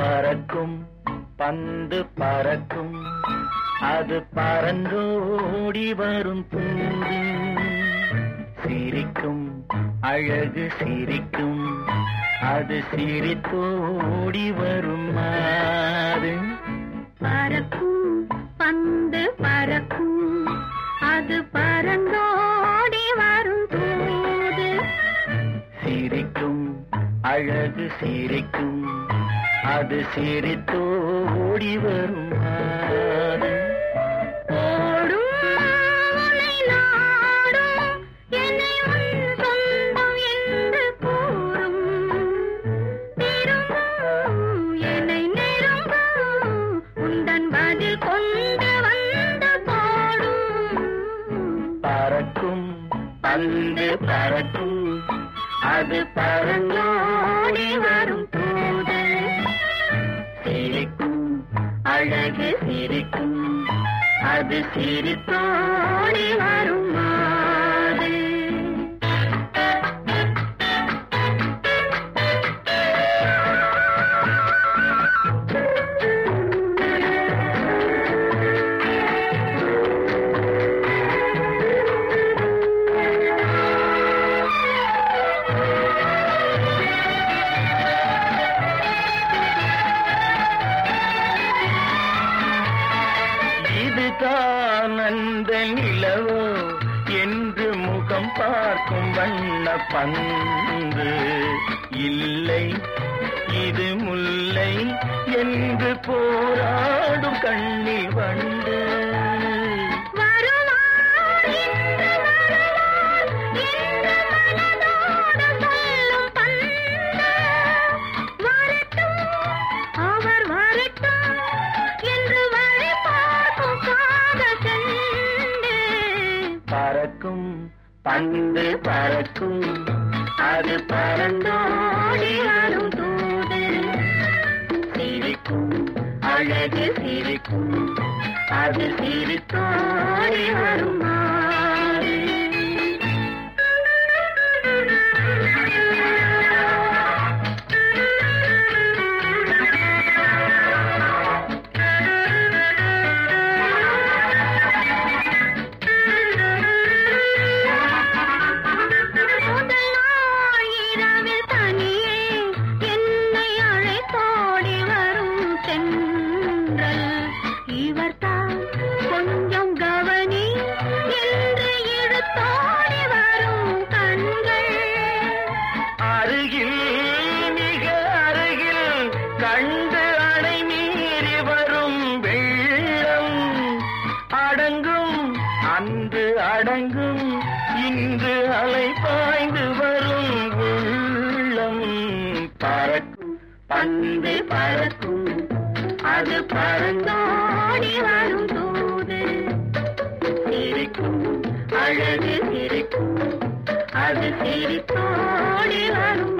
பறக்கும் பந்து பறக்கும். அது பறந்தோடி வரும் தூது சிரிக்கும் அழகு சிரிக்கும். அது சிரித்தோடி வரும் மாது. பறக்கும் பந்து பறக்கும். அது பறந்தோடி வரும் தூது சிரிக்கும் அழகு சிரிக்கும். அது சிரித்தோடி வரும் பறக்கும் பந்து பறக்கும் அது பறந்தோடி வரும். அழகு சிரிக்கும். அது சிரித்தோடி வரும்? அந்த நிலவோ என்று முகம் பார்க்கும் வண்ண பந்து. இல்லை இது முல்லை என்று போராடும் கண்ணில் வண்டு. பந்து பறக்கும். அது பறந்தோடி தூது சிரிக்கும் அழகு சிரிக்கும். அது சிரித்தோடி வருமா இன்று அலை பாய்ந்து வரும் உள்ளம் பறக்கும். பந்து பறக்கும். அது பறந்தோடி வரும் தூது. சிரிக்கும் அழகு சிரிக்கும். அது சிரித்தோடி வரும்